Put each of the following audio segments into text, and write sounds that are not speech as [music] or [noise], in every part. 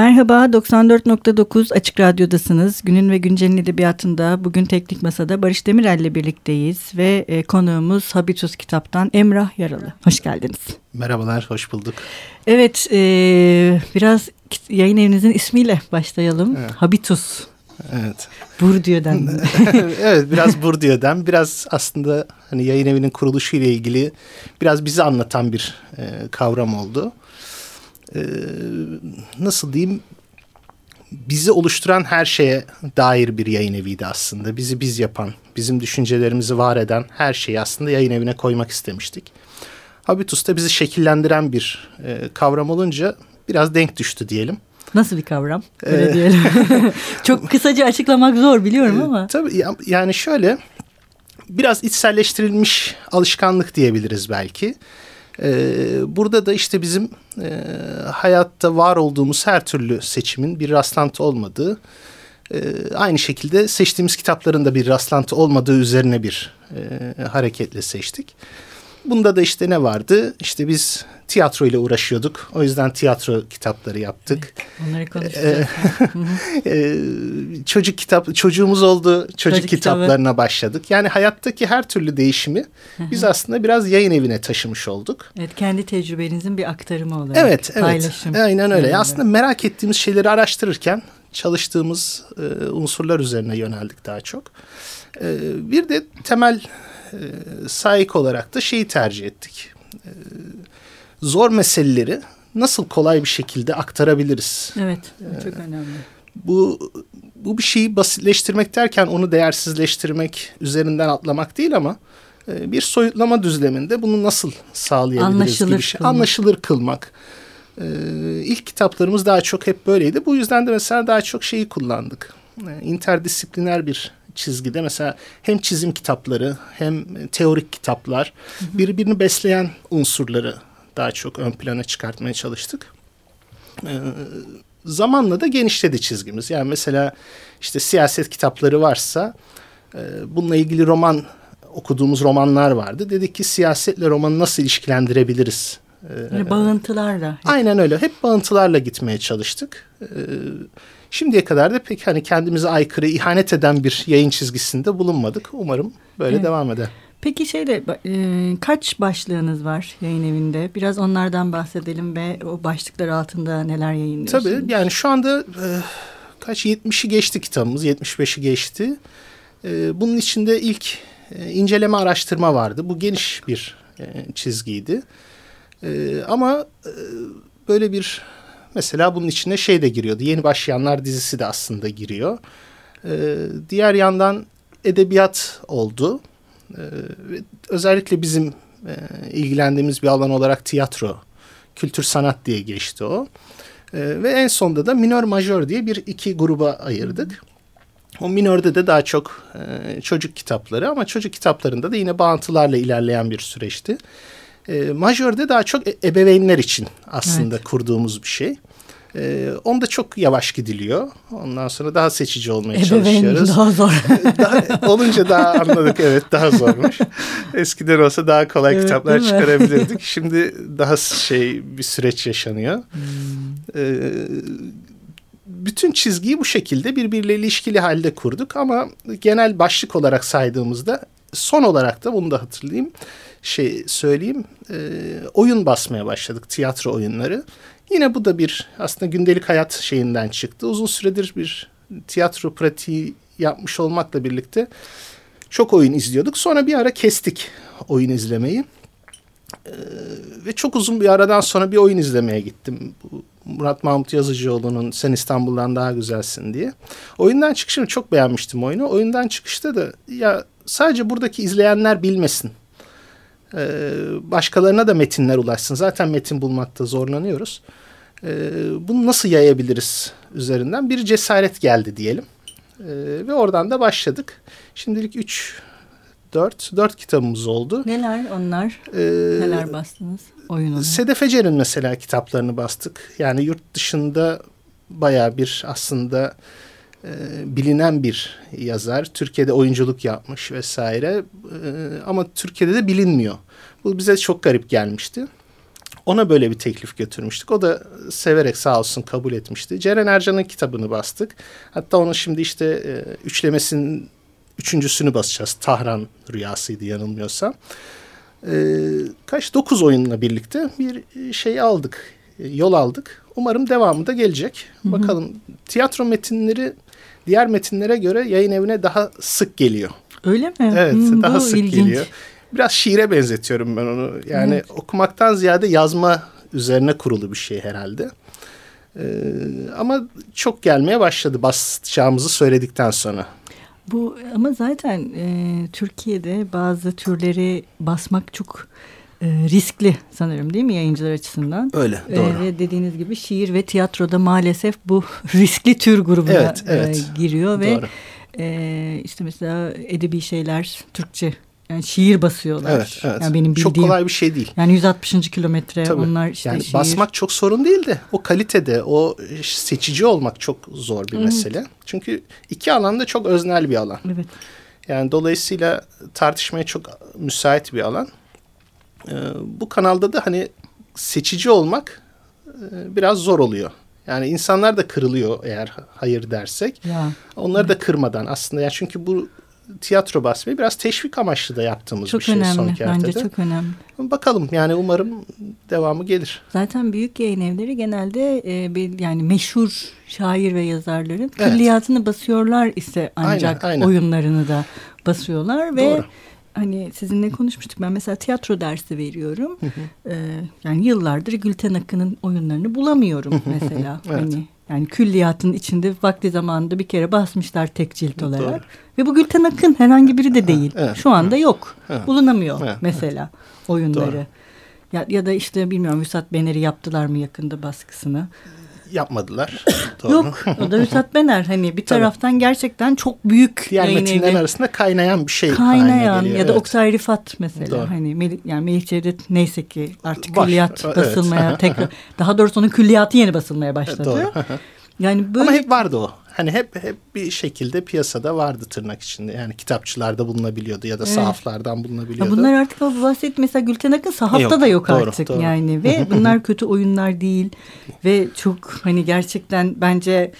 Merhaba, 94.9 Açık Radyo'dasınız. Günün ve Güncel'in edebiyatında bugün Teknik Masa'da Barış Demirel ile birlikteyiz ve e, konuğumuz Habitus kitaptan Emrah Yaralı. Hoş geldiniz. Merhabalar, hoş bulduk. Evet, e, biraz yayın evinizin ismiyle başlayalım. Evet. Habitus. Evet. Bourdieu'den. [laughs] evet, biraz Bourdieu'den, biraz aslında hani yayın evinin kuruluşu ile ilgili biraz bizi anlatan bir e, kavram oldu e, nasıl diyeyim bizi oluşturan her şeye dair bir yayın eviydi aslında. Bizi biz yapan, bizim düşüncelerimizi var eden her şeyi aslında yayın evine koymak istemiştik. Habitus da bizi şekillendiren bir e, kavram olunca biraz denk düştü diyelim. Nasıl bir kavram? Öyle ee, diyelim. [laughs] Çok kısaca açıklamak zor biliyorum ama. Tabii yani şöyle biraz içselleştirilmiş alışkanlık diyebiliriz belki. Ee, burada da işte bizim e, hayatta var olduğumuz her türlü seçimin bir rastlantı olmadığı, e, aynı şekilde seçtiğimiz kitapların da bir rastlantı olmadığı üzerine bir e, hareketle seçtik. Bunda da işte ne vardı? İşte biz tiyatro ile uğraşıyorduk. O yüzden tiyatro kitapları yaptık. Evet, onları konuşacağız. [laughs] Ee, çocuk kitap çocuğumuz oldu. Çocuk, çocuk kitaplarına kitabı. başladık. Yani hayattaki her türlü değişimi biz aslında biraz yayın evine taşımış olduk. Evet, kendi tecrübenizin bir aktarımı olarak. Evet, evet. Paylaşım. Aynen öyle. Aslında merak ettiğimiz şeyleri araştırırken çalıştığımız e, unsurlar üzerine yöneldik daha çok. E, bir de temel e, sahip olarak da şeyi tercih ettik. E, zor meseleleri nasıl kolay bir şekilde aktarabiliriz? Evet, bu çok önemli. Bu bu bir şeyi basitleştirmek derken onu değersizleştirmek, üzerinden atlamak değil ama e, bir soyutlama düzleminde bunu nasıl sağlayabiliriz Anlaşılır gibi şey. Kılmak. Anlaşılır kılmak. Ee, ilk kitaplarımız daha çok hep böyleydi. Bu yüzden de mesela daha çok şeyi kullandık. Ee, interdisipliner bir çizgide mesela hem çizim kitapları hem teorik kitaplar birbirini besleyen unsurları daha çok ön plana çıkartmaya çalıştık. Ee, zamanla da genişledi çizgimiz. Yani mesela işte siyaset kitapları varsa e, bununla ilgili roman okuduğumuz romanlar vardı. Dedik ki siyasetle romanı nasıl ilişkilendirebiliriz? Ee, bağıntılarla. Aynen öyle. Hep bağıntılarla gitmeye çalıştık. Ee, şimdiye kadar da pek hani kendimize aykırı, ihanet eden bir yayın çizgisinde bulunmadık. Umarım böyle evet. devam eder. Peki şeyde e, kaç başlığınız var yayın evinde? Biraz onlardan bahsedelim ve o başlıklar altında neler yayınlıyorsunuz? Tabii yani şu anda e, kaç 70'i geçti kitabımız, 75'i geçti. E, bunun içinde ilk e, inceleme araştırma vardı. Bu geniş bir e, çizgiydi. E, ama e, böyle bir mesela bunun içine şey de giriyordu. Yeni Başlayanlar dizisi de aslında giriyor. E, diğer yandan edebiyat oldu. E, özellikle bizim e, ilgilendiğimiz bir alan olarak tiyatro, kültür sanat diye geçti o. E, ve en sonda da minör majör diye bir iki gruba ayırdık. O minörde de daha çok e, çocuk kitapları ama çocuk kitaplarında da yine bağıntılarla ilerleyen bir süreçti. E, majörde daha çok e ebeveynler için aslında evet. kurduğumuz bir şey. E, onda çok yavaş gidiliyor. Ondan sonra daha seçici olmaya Ebeveyn çalışıyoruz. daha zor. [laughs] daha, olunca daha anladık evet daha zormuş. Eskiden olsa daha kolay evet, kitaplar çıkarabilirdik. [laughs] Şimdi daha şey bir süreç yaşanıyor. Hmm. E, bütün çizgiyi bu şekilde birbiriyle ilişkili halde kurduk ama genel başlık olarak saydığımızda son olarak da bunu da hatırlayayım şey söyleyeyim e, oyun basmaya başladık tiyatro oyunları. Yine bu da bir aslında gündelik hayat şeyinden çıktı. Uzun süredir bir tiyatro pratiği yapmış olmakla birlikte çok oyun izliyorduk. Sonra bir ara kestik oyun izlemeyi. Ee, ve çok uzun bir aradan sonra bir oyun izlemeye gittim. Murat Mahmut Yazıcıoğlu'nun Sen İstanbul'dan Daha Güzelsin diye. Oyundan çıkışını çok beğenmiştim oyunu. Oyundan çıkışta da ya sadece buradaki izleyenler bilmesin. Ee, başkalarına da metinler ulaşsın. Zaten metin bulmakta zorlanıyoruz. Ee, bunu nasıl yayabiliriz üzerinden bir cesaret geldi diyelim. Ee, ve oradan da başladık. Şimdilik üç, dört, dört kitabımız oldu. Neler onlar? Ee, Neler bastınız oyununu? Sedef Ecer'in mesela kitaplarını bastık. Yani yurt dışında baya bir aslında e, bilinen bir yazar. Türkiye'de oyunculuk yapmış vesaire. E, ama Türkiye'de de bilinmiyor. Bu bize çok garip gelmişti. ona böyle bir teklif götürmüştük. O da severek sağ olsun kabul etmişti. Ceren Ercan'ın kitabını bastık. Hatta onun şimdi işte e, üçlemesinin üçüncüsünü basacağız. Tahran Rüyası'ydı yanılmıyorsam. E, kaç? Dokuz oyunla birlikte bir şey aldık. E, yol aldık. Umarım devamı da gelecek. Hı hı. Bakalım tiyatro metinleri diğer metinlere göre yayın evine daha sık geliyor. Öyle mi? Evet hmm, daha sık ilginç. geliyor. Biraz şiire benzetiyorum ben onu. Yani evet. okumaktan ziyade yazma üzerine kurulu bir şey herhalde. Ee, ama çok gelmeye başladı basacağımızı söyledikten sonra. Bu ama zaten e, Türkiye'de bazı türleri basmak çok riskli sanırım değil mi yayıncılar açısından? Öyle e, doğru. Ve dediğiniz gibi şiir ve tiyatroda maalesef bu [laughs] riskli tür grubuna evet, evet. E, giriyor ve doğru. e, işte mesela edebi şeyler Türkçe yani şiir basıyorlar. Evet, evet. Yani benim bildiğim, çok kolay bir şey değil. Yani 160. kilometre Tabii. onlar işte yani şiir. Basmak çok sorun değil de o kalitede, o seçici olmak çok zor bir evet. mesele. Çünkü iki alanda çok öznel bir alan. Evet. Yani dolayısıyla tartışmaya çok müsait bir alan. Ee, bu kanalda da hani seçici olmak e, biraz zor oluyor. Yani insanlar da kırılıyor eğer hayır dersek. Ya. Onları da kırmadan aslında yani çünkü bu tiyatro basmayı biraz teşvik amaçlı da yaptığımız çok bir şey önemli, son kertede. Bence çok önemli. Bakalım yani umarım devamı gelir. Zaten büyük yayın evleri genelde e, bir, yani meşhur şair ve yazarların evet. külliyatını basıyorlar ise ancak aynen, aynen. oyunlarını da basıyorlar ve Doğru hani sizinle konuşmuştuk. Ben mesela tiyatro dersi veriyorum. Ee, yani yıllardır Gülten Akın'ın oyunlarını bulamıyorum mesela. evet. Hani yani külliyatın içinde vakti zamanında bir kere basmışlar tek cilt olarak. Doğru. Ve bu Gülten Akın herhangi biri de değil. Evet, Şu anda yok. Evet. Bulunamıyor evet, mesela oyunları. Doğru. Ya, ya da işte bilmiyorum Vüsat Bener'i yaptılar mı yakında baskısını yapmadılar. [coughs] Doğru. Yok o da Üstad Bener hani bir [laughs] taraftan gerçekten çok büyük Diğer metinler arasında kaynayan bir şey Kaynayan ya da evet. Oktay Rifat mesela Doğru. hani Melih, yani Melih Cevdet neyse ki artık Var. külliyat basılmaya evet. tekrar [laughs] daha doğrusu onun külliyatı yeni basılmaya başladı. Doğru. Yani böyle... Ama hep vardı o. Hani hep hep bir şekilde piyasada vardı tırnak içinde. Yani kitapçılarda bulunabiliyordu ya da evet. sahaflardan bulunabiliyordu. Ya bunlar artık o bahset mesela Gülten Akın sahafta yok, da yok doğru, artık doğru. yani ve [laughs] bunlar kötü oyunlar değil ve çok hani gerçekten bence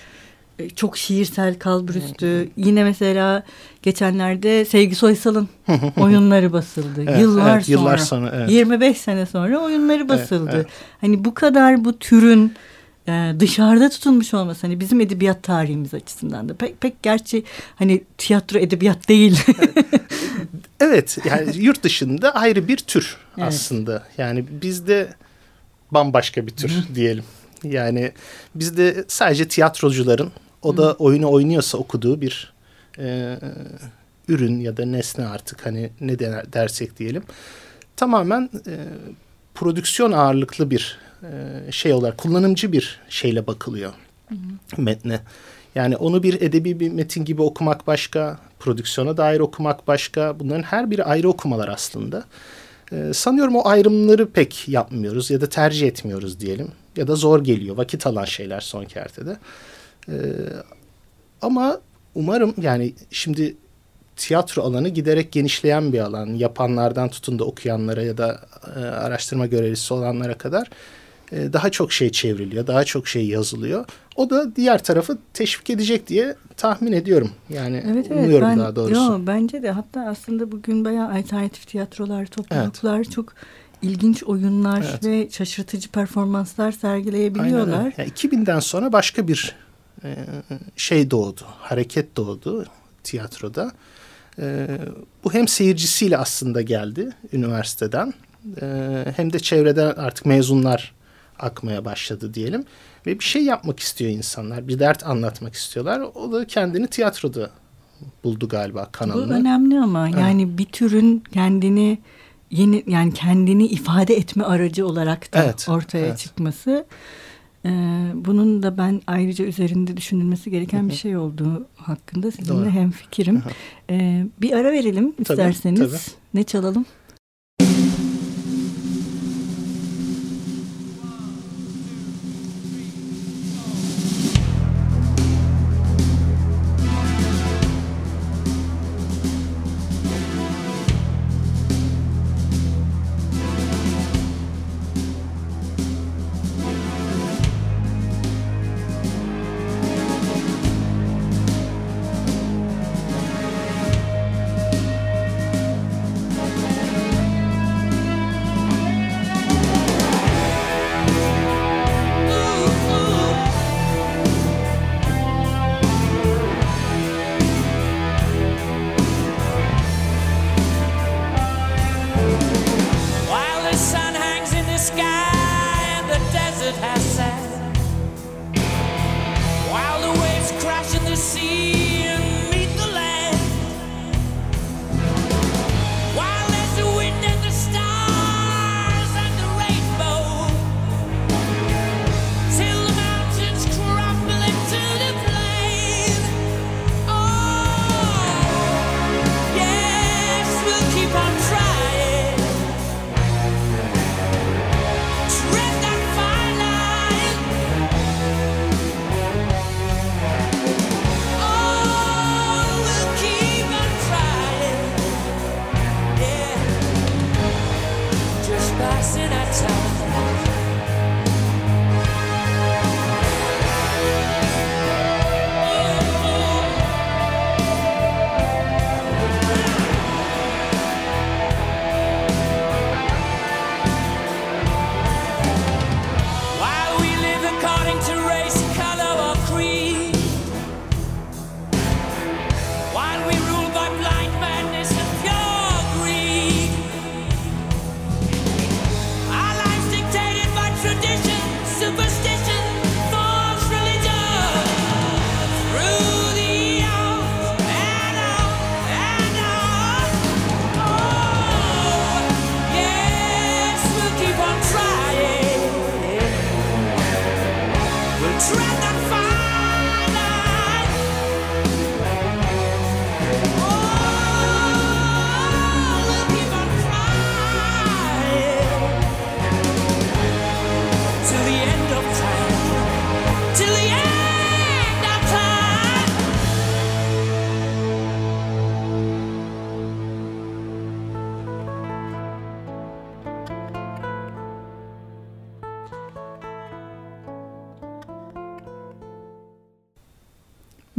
e, çok şiirsel kalburüstü. Yine mesela geçenlerde Sevgi Soysal'ın [laughs] oyunları basıldı. evet, yıllar evet, sonra. Yıllar sonra evet. 25 sene sonra oyunları basıldı. Evet, evet. Hani bu kadar bu türün e, dışarıda tutulmuş olması hani bizim edebiyat tarihimiz açısından da pek, pek gerçi hani tiyatro edebiyat değil. [laughs] evet yani yurt dışında ayrı bir tür evet. aslında. Yani bizde bambaşka bir tür diyelim. Yani bizde sadece tiyatrocuların o da oyunu oynuyorsa okuduğu bir e, ürün ya da nesne artık hani ne dersek diyelim. Tamamen e, prodüksiyon ağırlıklı bir e, şey olarak kullanımcı bir şeyle bakılıyor hı hı. metne. Yani onu bir edebi bir metin gibi okumak başka, prodüksiyona dair okumak başka. Bunların her biri ayrı okumalar aslında. Ee, sanıyorum o ayrımları pek yapmıyoruz ya da tercih etmiyoruz diyelim. Ya da zor geliyor, vakit alan şeyler son kertede. Ee, ama umarım yani şimdi tiyatro alanı giderek genişleyen bir alan. Yapanlardan tutun da okuyanlara ya da e, araştırma görevlisi olanlara kadar e, daha çok şey çevriliyor, daha çok şey yazılıyor. O da diğer tarafı teşvik edecek diye tahmin ediyorum. Yani evet, evet, umuyorum ben, daha doğrusu. Yo, bence de hatta aslında bugün bayağı alternatif tiyatrolar, topluluklar evet. çok ilginç oyunlar evet. ve şaşırtıcı performanslar sergileyebiliyorlar. Aynen. Yani 2000'den sonra başka bir e, şey doğdu, hareket doğdu tiyatroda. E, bu hem seyircisiyle aslında geldi üniversiteden e, hem de çevreden artık mezunlar akmaya başladı diyelim. Ve bir şey yapmak istiyor insanlar. Bir dert anlatmak istiyorlar. O da kendini tiyatroda buldu galiba kanalını. Bu önemli ama yani bir türün kendini yeni yani kendini ifade etme aracı olarak da evet, ortaya evet. çıkması e, bunun da ben ayrıca üzerinde düşünülmesi gereken bir şey olduğu hakkında sizinle hem fikrim. E, bir ara verelim isterseniz. Tabii, tabii. Ne çalalım?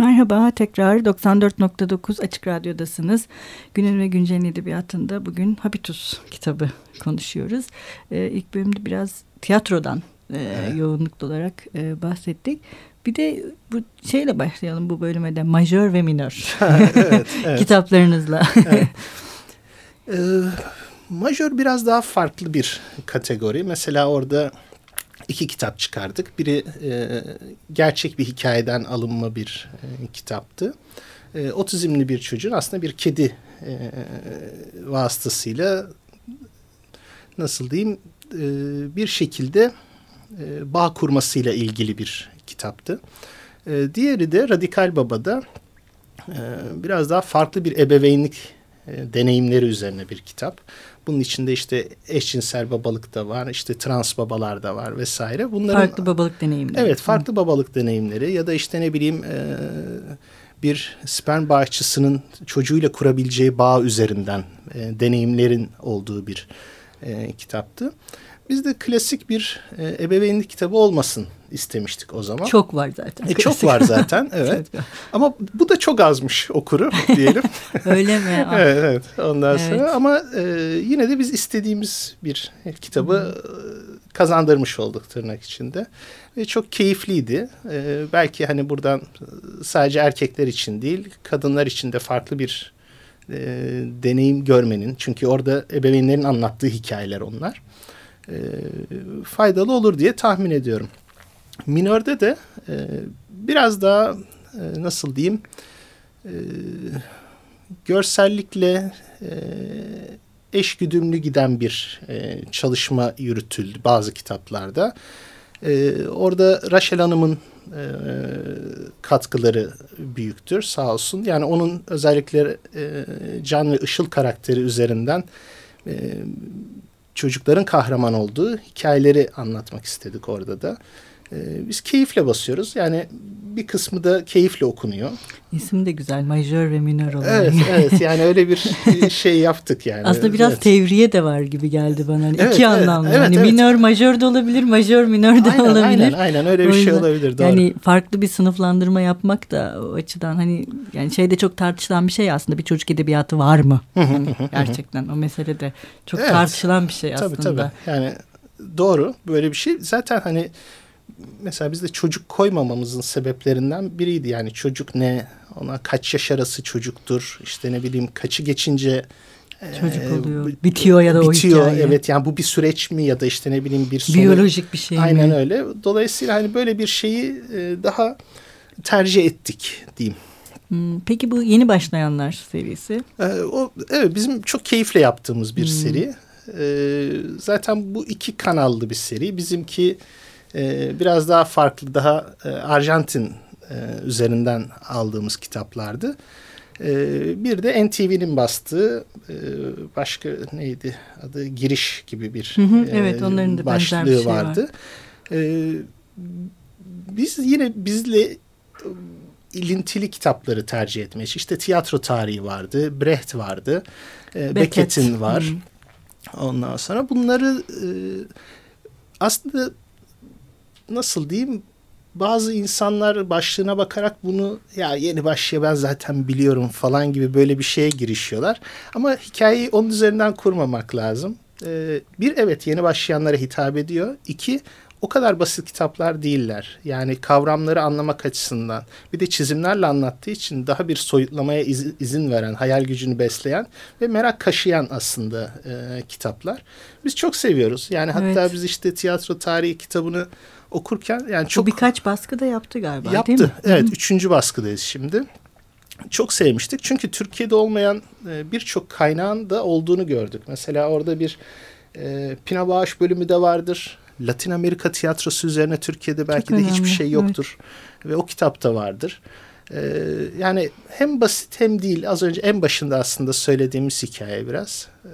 Merhaba tekrar 94.9 Açık Radyo'dasınız. Günün ve Güncel'in edebiyatında bugün Habitus kitabı konuşuyoruz. Ee, ilk bölümde biraz tiyatrodan e, evet. yoğunluklu olarak e, bahsettik. Bir de bu şeyle başlayalım bu bölüme de majör ve minör evet, [laughs] evet. kitaplarınızla. evet. [laughs] Ee, majör biraz daha farklı bir kategori. Mesela orada iki kitap çıkardık. Biri e, gerçek bir hikayeden alınma bir e, kitaptı. E, otizmli bir çocuğun aslında bir kedi e, vasıtasıyla nasıl diyeyim e, bir şekilde e, bağ kurmasıyla ilgili bir kitaptı. E, diğeri de Radikal Baba'da e, biraz daha farklı bir ebeveynlik e, deneyimleri üzerine bir kitap. Bunun içinde işte eşcinsel babalık da var, işte trans babalar da var vesaire. Bunların, farklı babalık deneyimleri. Evet, farklı Hı. babalık deneyimleri ya da işte ne bileyim e, bir sperm bağışçısının çocuğuyla kurabileceği bağ üzerinden e, deneyimlerin olduğu bir e, kitaptı. Biz de klasik bir e, ebeveynlik kitabı olmasın istemiştik o zaman. Çok var zaten. E, çok var zaten [laughs] evet. ama bu da çok azmış okuru diyelim. [laughs] Öyle mi? [laughs] evet, evet. Ondan evet. sonra ama e, yine de biz istediğimiz bir kitabı hmm. kazandırmış olduk tırnak içinde. Ve çok keyifliydi. E, belki hani buradan sadece erkekler için değil kadınlar için de farklı bir e, deneyim görmenin. Çünkü orada ebeveynlerin anlattığı hikayeler onlar. E, faydalı olur diye tahmin ediyorum. Minörde de e, biraz daha e, nasıl diyeyim e, görsellikle e, eşgüdümlü giden bir e, çalışma yürütüldü bazı kitaplarda. E, orada Rachel Hanım'ın e, katkıları büyüktür sağ olsun. Yani onun özellikle e, Can ve Işıl karakteri üzerinden e, çocukların kahraman olduğu hikayeleri anlatmak istedik orada da. Ee, biz keyifle basıyoruz. Yani bir kısmı da keyifle okunuyor. İsim de güzel. Majör ve minör olarak. Evet, [laughs] evet. Yani öyle bir şey yaptık yani. Aslında biraz evet. tevriye de var gibi geldi bana. Hani evet, iki evet, anlamlı. Evet, hani evet. minör majör de olabilir, majör minör de aynen, olabilir. Aynen, aynen öyle bir şey olabilir. Doğru. Yani farklı bir sınıflandırma yapmak da o açıdan hani yani şeyde çok tartışılan bir şey aslında bir çocuk edebiyatı var mı? hani gerçekten o mesele de çok evet. tartışılan bir şey aslında. Tabii tabii. Yani doğru böyle bir şey. Zaten hani mesela bizde çocuk koymamamızın sebeplerinden biriydi. Yani çocuk ne, ona kaç yaş arası çocuktur, işte ne bileyim kaçı geçince Çocuk e, oluyor. Bitiyor ya da bitiyor, o hikaye. Evet yani bu bir süreç mi ya da işte ne bileyim bir sonu. Biyolojik bir şey Aynen mi? öyle. Dolayısıyla hani böyle bir şeyi e, daha tercih ettik diyeyim. Hmm, peki bu yeni başlayanlar serisi? Ee, o evet bizim çok keyifle yaptığımız bir hmm. seri. Ee, zaten bu iki kanallı bir seri. Bizimki e, biraz daha farklı, daha e, Arjantin e, üzerinden aldığımız kitaplardı. E, bir de NTV'nin bastığı e, başka neydi adı giriş gibi bir hı hı, evet, onların da başlığı bir şey vardı. Var. E, biz yine bizle e, ilintili kitapları tercih etmeye İşte tiyatro tarihi vardı, Brecht vardı, e, Beckett'in var. Hmm. Ondan sonra bunları e, aslında nasıl diyeyim bazı insanlar başlığına bakarak bunu ya yeni başlıyor ben zaten biliyorum falan gibi böyle bir şeye girişiyorlar. Ama hikayeyi onun üzerinden kurmamak lazım. Ee, bir evet yeni başlayanlara hitap ediyor. İki o kadar basit kitaplar değiller. Yani kavramları anlamak açısından bir de çizimlerle anlattığı için daha bir soyutlamaya iz, izin veren, hayal gücünü besleyen ve merak kaşıyan aslında e, kitaplar. Biz çok seviyoruz. Yani hatta evet. biz işte tiyatro tarihi kitabını okurken yani çok... O birkaç baskı da yaptı galiba yaptı, değil mi? Evet. Hı. Üçüncü baskıdayız şimdi. Çok sevmiştik. Çünkü Türkiye'de olmayan e, birçok kaynağın da olduğunu gördük. Mesela orada bir e, Pina Bağış bölümü de vardır. Latin Amerika tiyatrosu üzerine Türkiye'de belki Çok de önemli. hiçbir şey yoktur. Evet. Ve o kitapta vardır. Ee, yani hem basit hem değil. Az önce en başında aslında söylediğimiz hikaye biraz. Ee,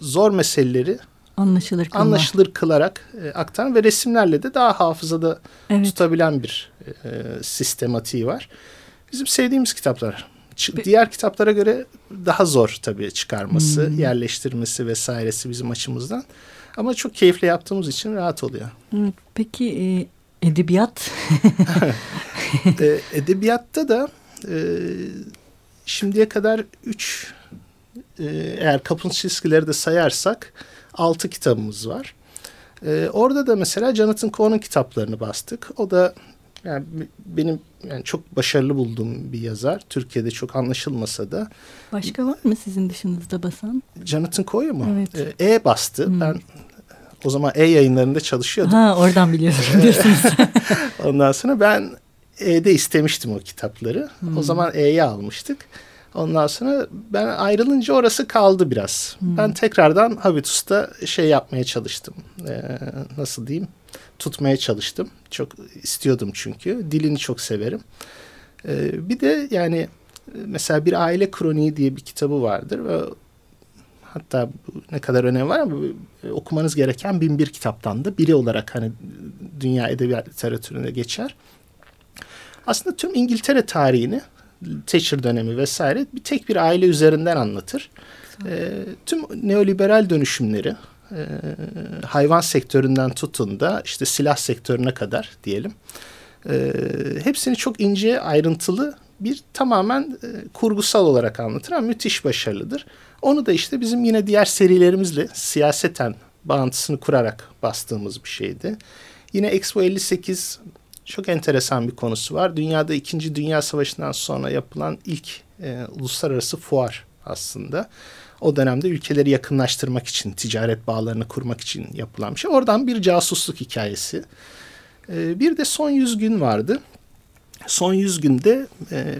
zor meseleleri anlaşılır, kılma. anlaşılır kılarak e, aktaran ve resimlerle de daha hafızada evet. tutabilen bir e, sistematiği var. Bizim sevdiğimiz kitaplar. Ç- diğer kitaplara göre daha zor tabii çıkarması, hmm. yerleştirmesi vesairesi bizim açımızdan. Ama çok keyifli yaptığımız için rahat oluyor. Evet, peki e, edebiyat [laughs] e, edebiyatta da e, şimdiye kadar üç e, eğer kapın çizgileri de sayarsak altı kitabımız var. E, orada da mesela Jonathan Coe'nun kitaplarını bastık. O da yani benim yani çok başarılı bulduğum bir yazar. Türkiye'de çok anlaşılmasa da. Başka var mı sizin dışınızda basan? Jonathan Coe mu? Evet. E, e bastı. Hmm. Ben o zaman E yayınlarında çalışıyordum. Ha oradan [laughs] biliyorsun diyorsunuz. Ondan sonra ben E'de istemiştim o kitapları. Hmm. O zaman E'yi almıştık. Ondan sonra ben ayrılınca orası kaldı biraz. Hmm. Ben tekrardan Habitus'ta şey yapmaya çalıştım. Ee, nasıl diyeyim? Tutmaya çalıştım. Çok istiyordum çünkü. Dilini çok severim. Ee, bir de yani mesela bir aile kroniği diye bir kitabı vardır ve hatta ne kadar önem var ama okumanız gereken bin bir kitaptan da biri olarak hani dünya edebiyat literatüründe geçer. Aslında tüm İngiltere tarihini Thatcher dönemi vesaire bir tek bir aile üzerinden anlatır. E, tüm neoliberal dönüşümleri e, hayvan sektöründen tutun da işte silah sektörüne kadar diyelim. E, hepsini çok ince ayrıntılı bir tamamen e, kurgusal olarak anlatır ama müthiş başarılıdır. Onu da işte bizim yine diğer serilerimizle siyaseten bağıntısını kurarak bastığımız bir şeydi. Yine Expo 58 çok enteresan bir konusu var. Dünyada İkinci Dünya Savaşı'ndan sonra yapılan ilk e, uluslararası fuar aslında. O dönemde ülkeleri yakınlaştırmak için, ticaret bağlarını kurmak için yapılan bir şey. Oradan bir casusluk hikayesi. E, bir de Son Yüz Gün vardı. Son Yüz Gün'de e,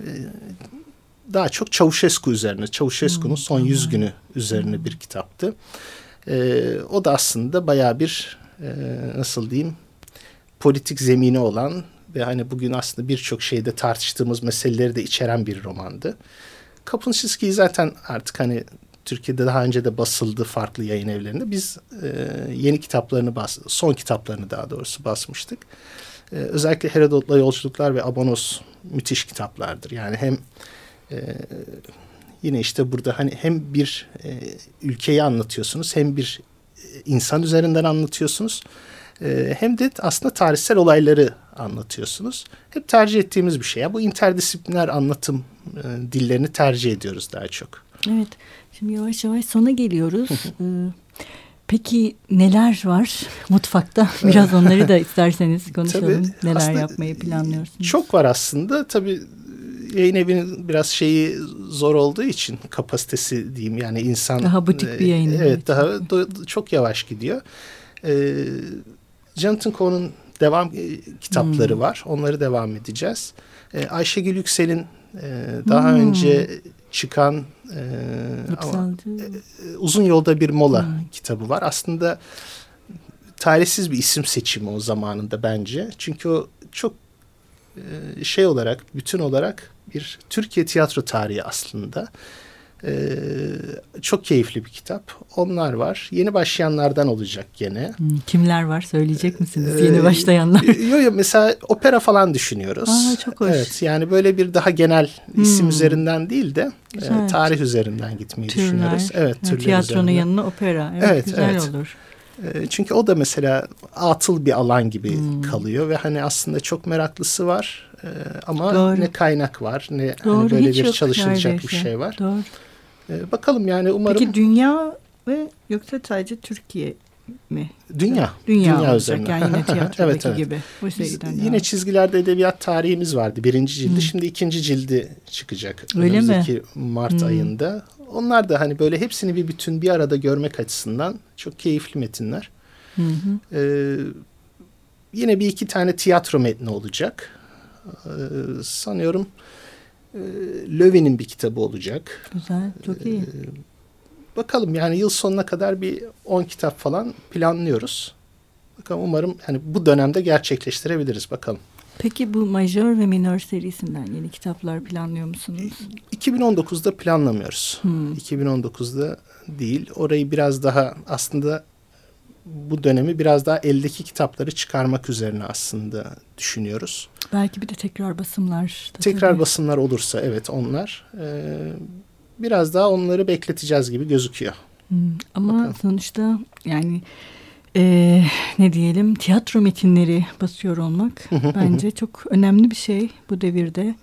daha çok Çavuşescu üzerine, Çavuşescu'nun hmm. Son Yüz Günü üzerine bir kitaptı. E, o da aslında baya bir e, nasıl diyeyim politik zemini olan ve hani bugün aslında birçok şeyde tartıştığımız meseleleri de içeren bir romandı. Kapınşiski'yi zaten artık hani Türkiye'de daha önce de basıldı farklı yayın evlerinde. Biz e, yeni kitaplarını bas, son kitaplarını daha doğrusu basmıştık. E, özellikle Herodot'la Yolculuklar ve Abonos müthiş kitaplardır. Yani hem e, yine işte burada hani hem bir e, ülkeyi anlatıyorsunuz hem bir e, insan üzerinden anlatıyorsunuz ee, hem de aslında tarihsel olayları anlatıyorsunuz. Hep tercih ettiğimiz bir şey. Ya. Bu interdisipliner anlatım e, dillerini tercih ediyoruz daha çok. Evet. Şimdi yavaş yavaş sona geliyoruz. Ee, peki neler var mutfakta? [laughs] Biraz onları da isterseniz konuşalım. Tabii, neler yapmayı planlıyorsunuz? Çok var aslında. Tabii yayın evinin biraz şeyi zor olduğu için kapasitesi diyeyim yani insan daha butik bir yayın. Evet, evet. daha çok yavaş gidiyor. Ee, Jonathan Coe'nun devam e, kitapları hmm. var. Onları devam edeceğiz. E, Ayşegül Yüksel'in e, daha hmm. önce çıkan e, ama, e, Uzun Yolda Bir Mola hmm. kitabı var. Aslında talihsiz bir isim seçimi o zamanında bence. Çünkü o çok e, şey olarak, bütün olarak bir Türkiye tiyatro tarihi aslında. Ee, çok keyifli bir kitap. Onlar var. Yeni başlayanlardan olacak gene. Hmm, kimler var? Söyleyecek misiniz? Ee, Yeni başlayanlar. [laughs] Yok yok mesela opera falan düşünüyoruz. Aa, çok hoş. Evet yani böyle bir daha genel isim hmm. üzerinden değil de e, tarih üzerinden gitmeyi türler. düşünüyoruz. Evet, türler Tiyatronun üzerinden. yanına opera. Evet, evet güzel evet. olur. E, çünkü o da mesela atıl bir alan gibi hmm. kalıyor ve hani aslında çok meraklısı var e, ama Doğru. ne kaynak var ne hani Doğru, hani böyle bir çalışılacak bir şey var. Doğru. E, bakalım yani umarım. Peki dünya ve yoksa sadece Türkiye mi? Dünya. Dünya, dünya üzerine. Yani yine [laughs] tiyatrodaki evet, evet. gibi. Bu yine çizgilerde edebiyat tarihimiz vardı. Birinci cildi. Hmm. Şimdi ikinci cildi çıkacak. Öyle mi? Mart hmm. ayında. Onlar da hani böyle hepsini bir bütün bir arada görmek açısından çok keyifli metinler. Hı Ee, yine bir iki tane tiyatro metni olacak. Ee, sanıyorum e, Löwen'in bir kitabı olacak. Güzel, çok iyi. Ee, bakalım yani yıl sonuna kadar bir 10 kitap falan planlıyoruz. Bakalım umarım hani bu dönemde gerçekleştirebiliriz bakalım. Peki bu majör ve minör serisinden yeni kitaplar planlıyor musunuz? 2019'da planlamıyoruz. Hmm. 2019'da değil. Orayı biraz daha aslında bu dönemi biraz daha eldeki kitapları çıkarmak üzerine aslında düşünüyoruz. Belki bir de tekrar basımlar. Tekrar tabii. basımlar olursa evet onlar. Ee, biraz daha onları bekleteceğiz gibi gözüküyor. Hmm, ama Bakalım. sonuçta yani e, ne diyelim tiyatro metinleri basıyor olmak bence çok önemli bir şey bu devirde e,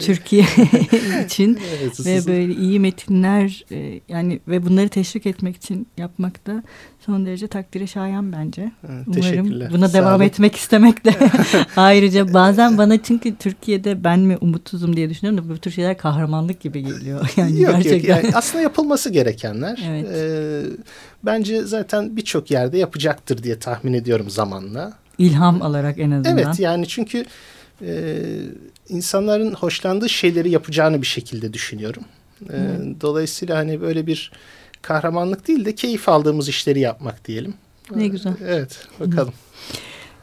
Türkiye [laughs] için evet, ve böyle iyi metinler e, yani ve bunları teşvik etmek için yapmak da son derece takdire şayan bence. Evet, Umarım buna Sağ devam olun. etmek istemek de [laughs] ayrıca bazen bana çünkü Türkiye'de ben mi umutsuzum diye düşünüyorum da bu tür şeyler kahramanlık gibi geliyor. [laughs] Yani yok gerçekten. yok yani aslında yapılması gerekenler. Evet. Ee, bence zaten birçok yerde yapacaktır diye tahmin ediyorum zamanla. İlham alarak en azından. Evet yani çünkü e, insanların hoşlandığı şeyleri yapacağını bir şekilde düşünüyorum. E, dolayısıyla hani böyle bir kahramanlık değil de keyif aldığımız işleri yapmak diyelim. Ne güzel. Evet bakalım.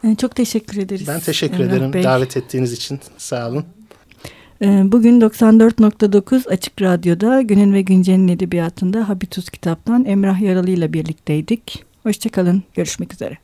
Hı. Çok teşekkür ederiz. Ben teşekkür Emrah ederim Bey. davet ettiğiniz için. Sağ olun. Bugün 94.9 Açık Radyo'da Günün ve Güncel'in edebiyatında Habitus kitaptan Emrah Yaralı ile birlikteydik. Hoşçakalın, görüşmek üzere.